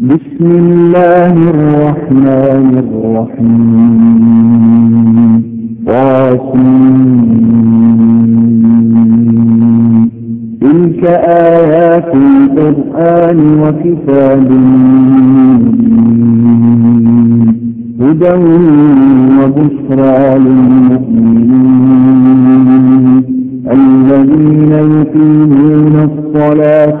بسم الله الرحمن الرحيم. قاسمين تلك آيات القرآن وكتاب هدى وبشرى للمؤمنين. الذين يقيمون الصلاة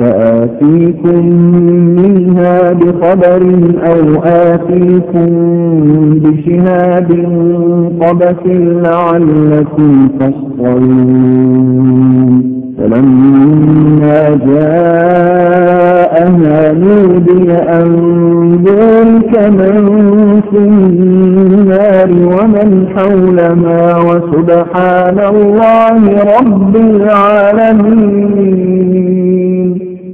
فآتيكم منها بخبر أو آتيكم بشهاب قبس لعلكم تصطلون فلما جاءها نودي أن بورك من في النار ومن حولها وسبحان الله رب العالمين.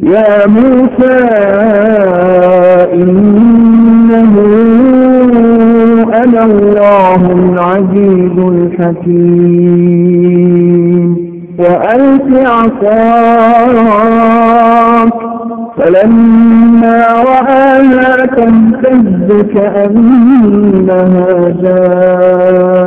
يا موسى إنه أنا الله العزيز الحكيم. وألق عصاك فلما رآها تمتد كأنها جان.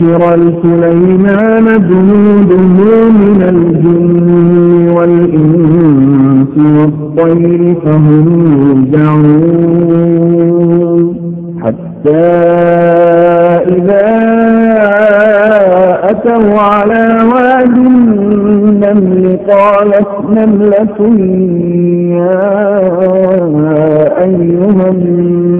وحشر لسليمان جنوده من الجن والإنس والطير فهم يرجعون حتى إذا أتوا على واد النمل قالت نملة يا أيها النمل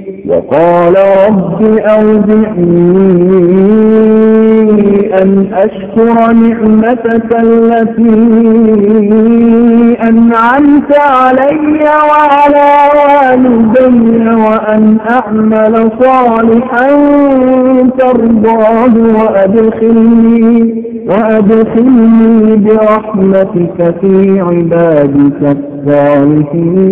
وقال رب أوزعني أن أشكر نعمتك التي أنعمت علي وعلى والدي وأن أعمل صالحا ترضاه وأدخلني, وأدخلني برحمتك في عبادك الصالحين.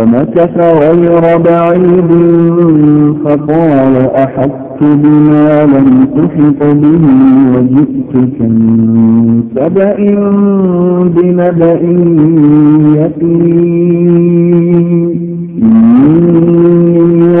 ومكث غير بعيد فقال أحدت بما لم تحط به وجئتك من سبأ بنبأ يقين.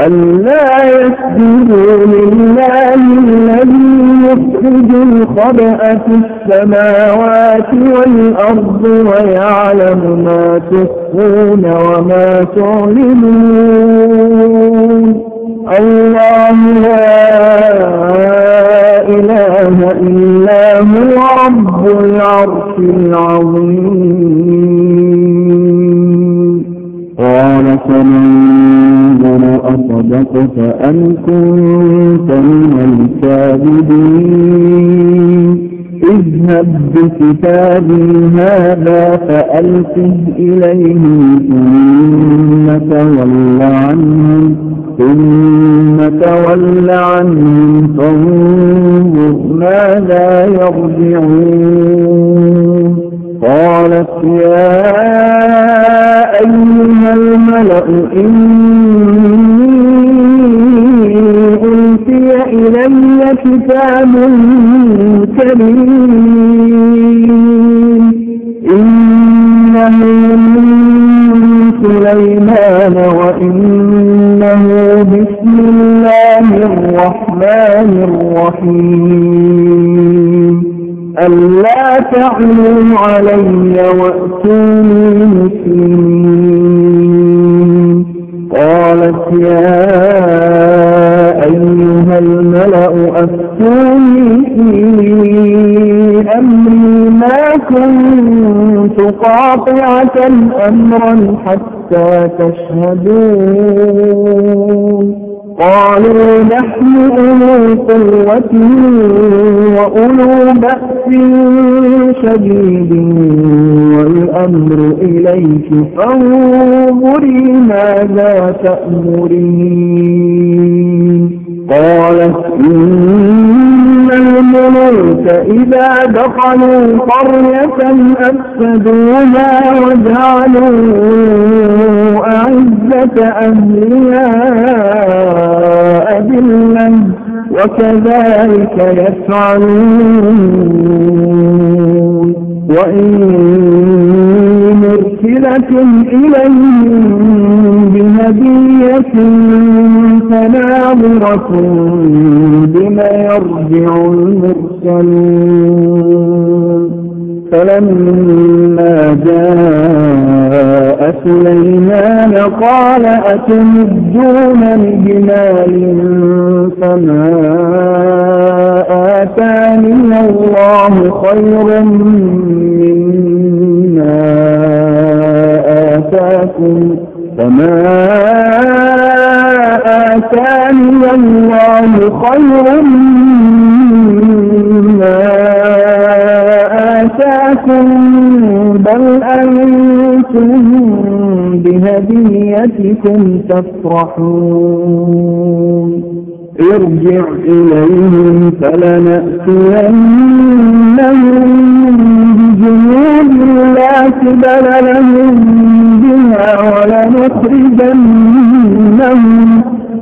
ألا يسجدوا لله الذي يخرج الخبأ في السماوات والأرض ويعلم ما تخفون وما تعلمون الله لا إله إلا هو رب العرش العظيم. قال فننظر أصدقت أم كنت من الكاذبين. اذهب بكتابي هذا فألقه إليهم ثم تول عنهم ثم تول عنهم فانظر ماذا يرجعون. قالت يا أيها الملأ إني كريم إنه من سليمان وإنه بسم الله الرحمن الرحيم. ألا تعلوا علي وأتوني مسلمين. قالت يا أيها الملأ أفتوني في قاطعة أمرا حتى تشهدون. قالوا نحن أولو قوة وأولو بأس شديد والأمر إليك فانظري ماذا تأمرين. قالت إن الملوك إذا دخلوا قرية أفسدوها وجعلوا أعزة أهلها أذلا وكذلك يفعلون. وإن مرسلة إليهم بهدية ناظرة بما يرجع المرسلون. فلما جاء سليمان قال أتمدون بمال فما آتاني الله خير مما آتاكم فما الله خير مما آتاكم بل أنتم بهديتكم تفرحون. ارجع إليهم فلنأتينهم بجنود لا قبل لهم بها ولنخرجنهم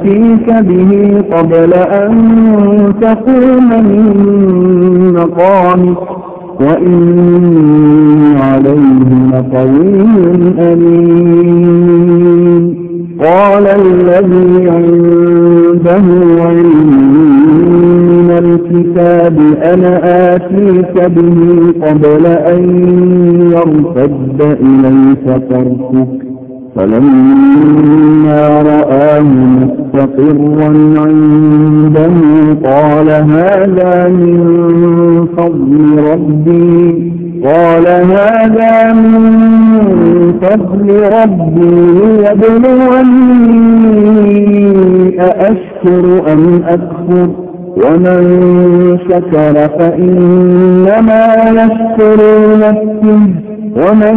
آتيك به قبل أن تقوم من مقامك وإني عليه لقوي أمين قال الذي عنده علم من الكتاب أنا آتيك به قبل أن يرتد إليك طرفك. فلما رآه مستقرا عنده قال هذا من فضل ربي. قال هذا من فضل ربي ليبلوني أأشكر أم أكفر؟ ومن شكر فإنما يشكر نفسه. ومن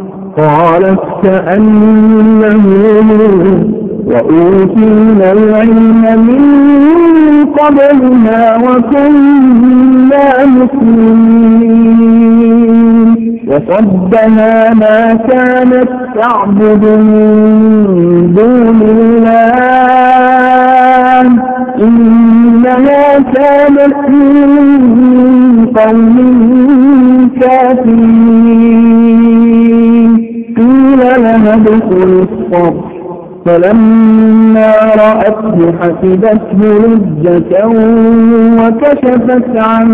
قالت كأنه وأوتينا العلم من قبلنا وكنا مسلمين. وصدها ما كانت تعبد من دون الله. إنها كانت من قوم كافرين. الصرح فلما رأته حسبته لجة وكشفت عن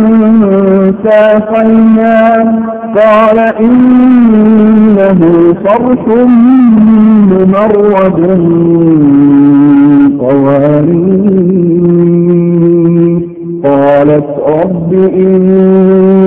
ساقيها. قال إنه صرح ممرد قوارير. قالت رب إني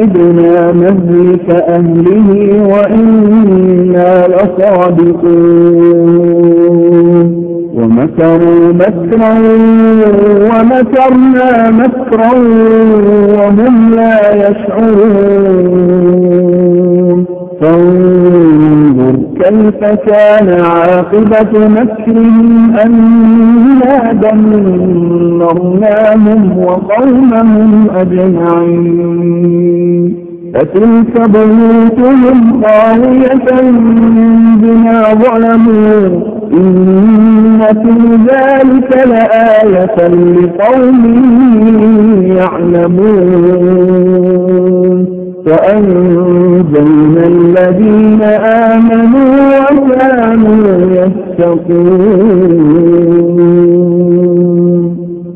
شهدنا مهلك أهله وإنا لصادقون ومكروا مكرا ومكرنا مكرا وهم لا يشعرون فانظر كيف كان عاقبة مكرهم أنا دمرناهم وقومهم أجمعين فتلك بيوتهم خاوية بما ظلموا. إن في ذلك لآية لقوم يعلمون. فأنزلنا الذين آمنوا وكانوا يتقون.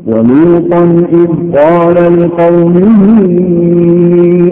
ولوطا إذ قال لقومه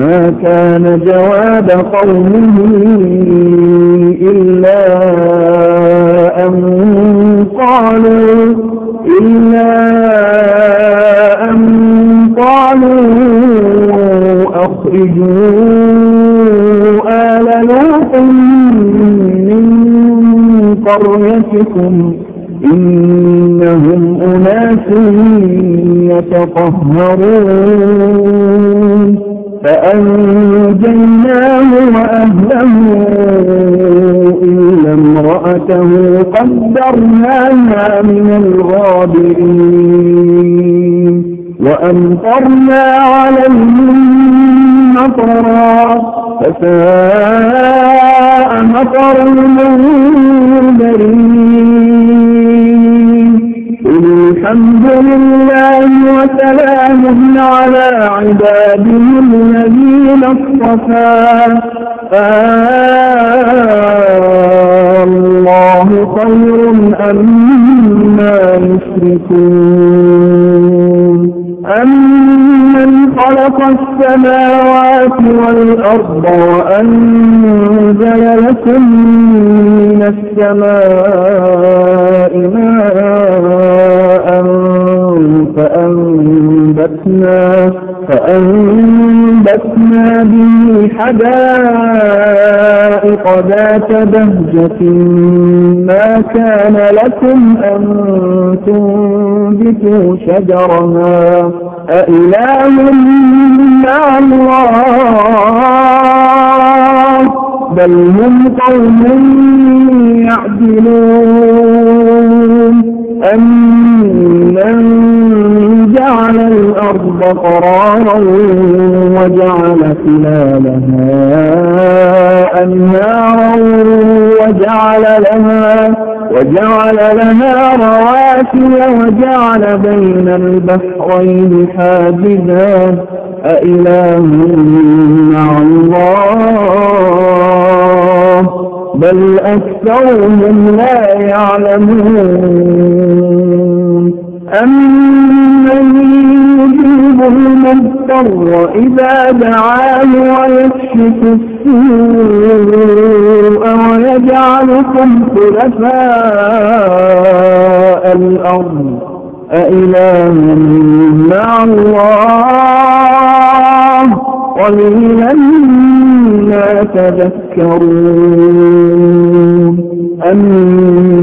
فما كان جواب قومه إلا أن قالوا إلا أن قالوا أخرجوا آل لوط من قريتكم إنهم أناس يتطهرون. وأمطرنا عليهم مطرا فساء مطر المنذرين. قل الحمد لله وسلام على عباده الذين اصطفى. الله خير أما يشركون. السماوات والأرض وأنزل لكم من السماء ماء فأنبتنا, فأنبتنا به حدائق ذات بهجة ما كان لكم أن تنبتوا شجرها. أإله مع الله؟ بل هم قوم يعدلون. أمن جعل الأرض قرارا وجعل خلالها أنهارا وجعل لها وجعل لها رواسي وجعل بين البحرين حاجزا. أإله مع الله. بل أكثرهم لا يعلمون. أمن المضطر إذا دعاه ويكشف السوء ويجعلكم خلفاء الأرض أإله مع الله؟ قليلا ما تذكرون. أمن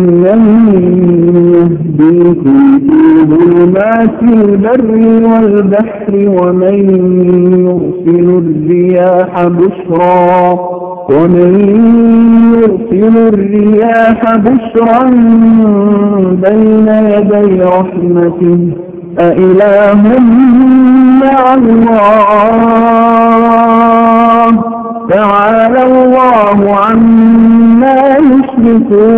يهديكم في ظلمات البر والبحر ومن يرسل الرياح بشرا ومن يرسل الرياح بشرا بين يدي رحمته أإله مع الله؟ تعالى الله عما يشركون.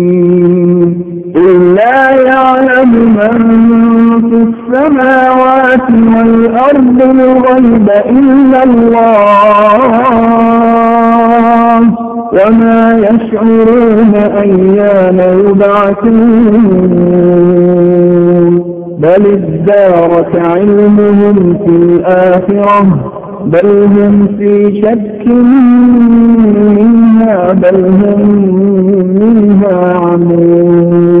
من في السماوات والأرض الغيب إلا الله وما يشعرون أيان يبعثون. بل ادارك علمهم في الآخرة بل هم في شك منها بل هم منها عمون.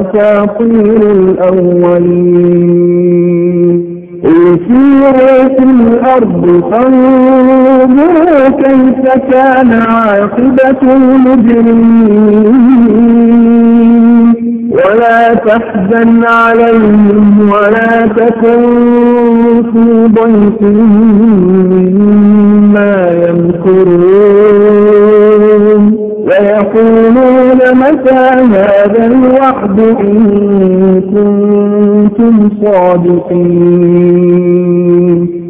أساطير الأولين. قل سيروا في الأرض فانظروا كيف كان عاقبة المجرمين. ولا تحزن عليهم ولا تكن في ضيق مما يمكرون. ويقولون متى هذا الوعد إن كنتم صادقين؟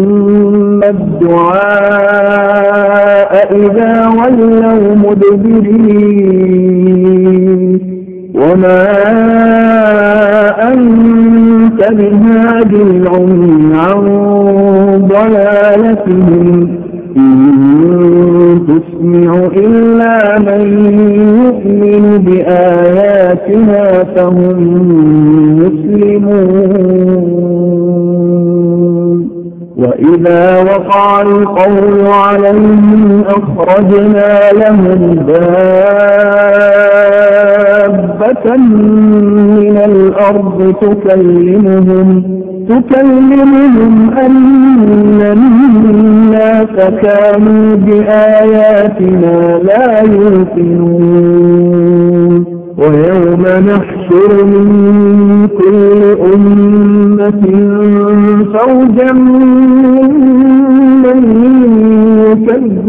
الصم الدعاء إذا ولوا مدبرين. وما أنت بهاد العمي عن ضلالتهم. إن تسمع إلا من يؤمن بآياتنا فهم مسلمون. وإذا وقع القول عليهم أخرجنا لهم دابة من الأرض تكلمهم تكلمهم أن الناس كانوا بآياتنا لا يوقنون ويوم نحشر من كل أمة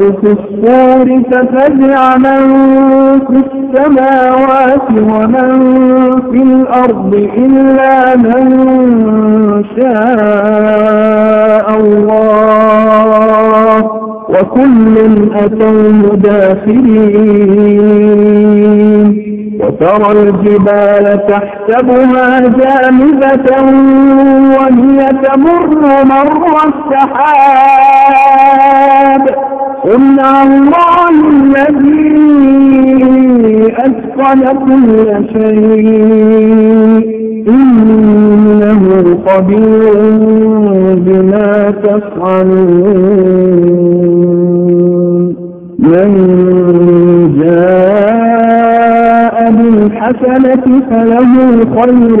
في الصور ففزع من في السماوات ومن في الأرض إلا من شاء الله. وكل أتوا داخلين. وترى الجبال تحسبها جامدة وهي تمر مر السحاب. صنع الله الذي أتقن كل شيء إنه خبير بما تفعلون. من جاء بالحسنة فله خير